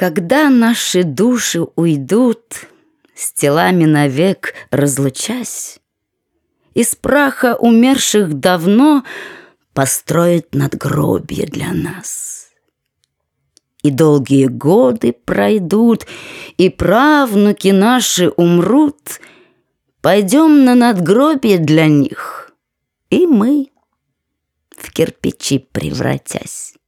Когда наши души уйдут, С телами навек разлучась, Из праха умерших давно Построят надгробие для нас. И долгие годы пройдут, И правнуки наши умрут, Пойдем на надгробие для них, И мы в кирпичи превратясь.